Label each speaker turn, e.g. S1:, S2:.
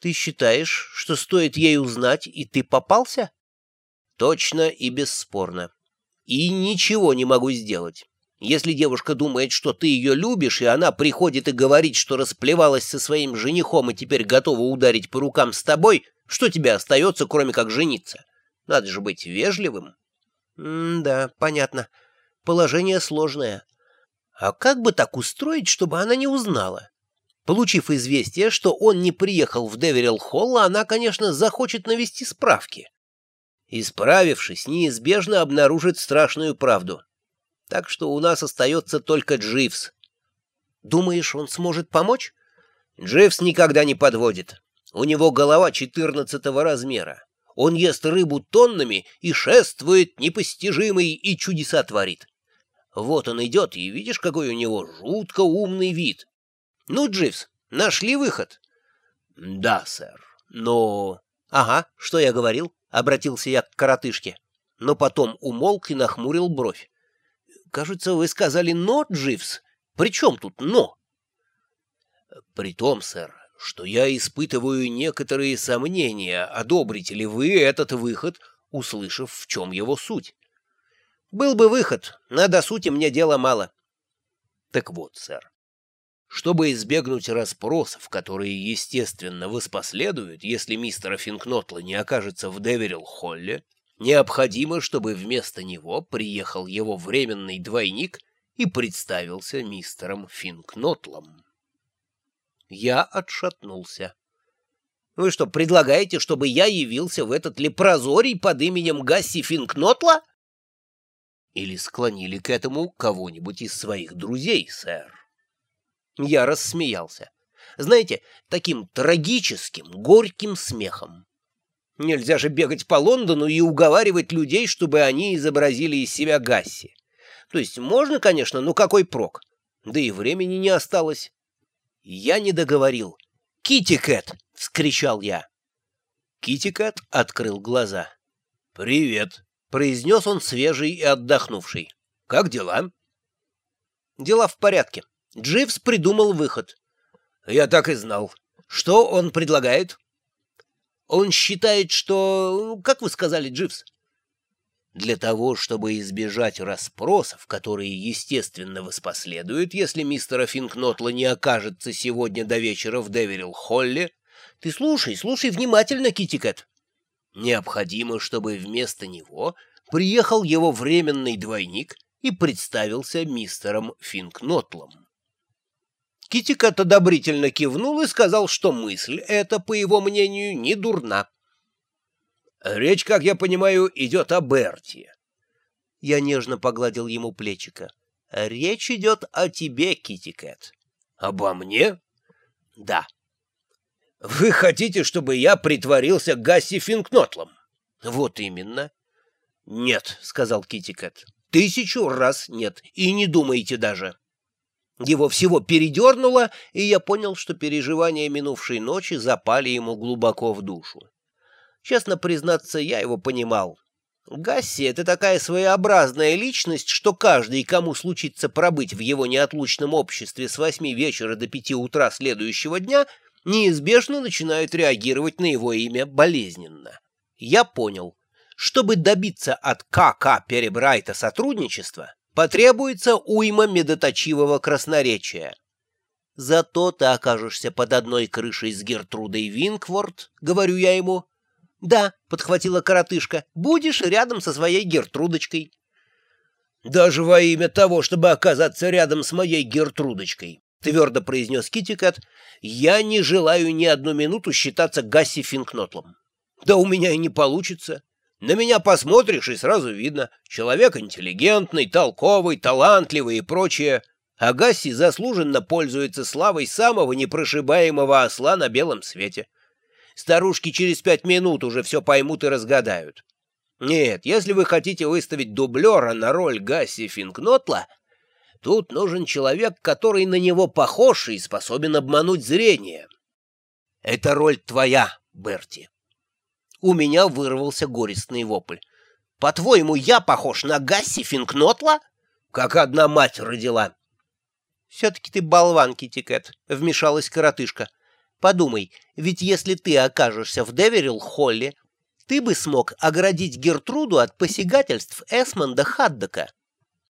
S1: Ты считаешь, что стоит ей узнать, и ты попался? Точно и бесспорно. И ничего не могу сделать. Если девушка думает, что ты ее любишь, и она приходит и говорит, что расплевалась со своим женихом и теперь готова ударить по рукам с тобой, что тебе остается, кроме как жениться? Надо же быть вежливым. М да, понятно. Положение сложное. А как бы так устроить, чтобы она не узнала? Получив известие, что он не приехал в Деверилл-Холл, она, конечно, захочет навести справки. Исправившись, неизбежно обнаружит страшную правду. Так что у нас остается только Дживс. Думаешь, он сможет помочь? Дживс никогда не подводит. У него голова четырнадцатого размера. Он ест рыбу тоннами и шествует непостижимый и чудеса творит. Вот он идет, и видишь, какой у него жутко умный вид. Ну, Дживс, нашли выход? Да, сэр, но... Ага, что я говорил? Обратился я к коротышке. Но потом умолк и нахмурил бровь. Кажется, вы сказали «но», Дживс. При чем тут «но»? При том, сэр, что я испытываю некоторые сомнения, одобрите ли вы этот выход, услышав, в чем его суть. Был бы выход, но до сути мне дела мало. Так вот, сэр, чтобы избегнуть расспросов, которые, естественно, воспоследуют, если мистера Финкнотла не окажется в Деверилл-Холле, необходимо, чтобы вместо него приехал его временный двойник и представился мистером Финкнотлом. Я отшатнулся. «Вы что, предлагаете, чтобы я явился в этот лепрозорий под именем Гасси Финкнотла?» «Или склонили к этому кого-нибудь из своих друзей, сэр?» Я рассмеялся. Знаете, таким трагическим, горьким смехом. Нельзя же бегать по Лондону и уговаривать людей, чтобы они изобразили из себя Гасси. То есть можно, конечно, но какой прок? Да и времени не осталось. Я не договорил. «Китикет!» — вскричал я. Китикет открыл глаза. «Привет!» — произнес он свежий и отдохнувший. «Как дела?» «Дела в порядке. Дживс придумал выход». «Я так и знал. Что он предлагает?» «Он считает, что... Как вы сказали, Дживс?» Для того, чтобы избежать расспросов, которые, естественно, воспоследуют, если мистера Финкнотла не окажется сегодня до вечера в Деверилл-Холле, ты слушай, слушай внимательно, Китикет. Необходимо, чтобы вместо него приехал его временный двойник и представился мистером Финкнотлом. Китикет одобрительно кивнул и сказал, что мысль эта, по его мнению, не дурна. Речь, как я понимаю, идет о Берти. Я нежно погладил ему плечика. Речь идет о тебе, Китикет. Обо мне? Да. Вы хотите, чтобы я притворился Гасси Финкнотлом? Вот именно. Нет, сказал Китикет. Тысячу раз нет, и не думайте даже. Его всего передернуло, и я понял, что переживания минувшей ночи запали ему глубоко в душу. Честно признаться, я его понимал. Гасси — это такая своеобразная личность, что каждый, кому случится пробыть в его неотлучном обществе с восьми вечера до пяти утра следующего дня, неизбежно начинает реагировать на его имя болезненно. Я понял. Чтобы добиться от К.К. Перебрайта сотрудничества, потребуется уйма медоточивого красноречия. Зато ты окажешься под одной крышей с Гертрудой Винкворд, говорю я ему, — «Да», — подхватила коротышка, — «будешь рядом со своей Гертрудочкой». «Даже во имя того, чтобы оказаться рядом с моей Гертрудочкой», — твердо произнес Китикат, — «я не желаю ни одну минуту считаться Гасси Финкнотлом. Да у меня и не получится. На меня посмотришь, и сразу видно. Человек интеллигентный, толковый, талантливый и прочее. А Гасси заслуженно пользуется славой самого непрошибаемого осла на белом свете. Старушки через пять минут уже все поймут и разгадают. Нет, если вы хотите выставить дублера на роль Гасси Финкнотла, тут нужен человек, который на него похож и способен обмануть зрение. Это роль твоя, Берти. У меня вырвался горестный вопль. По-твоему, я похож на Гасси Финкнотла? Как одна мать родила. Все-таки ты болван, Китикет, — вмешалась коротышка. Подумай, ведь если ты окажешься в Деверилл-Холле, ты бы смог оградить Гертруду от посягательств Эсмонда Хаддока.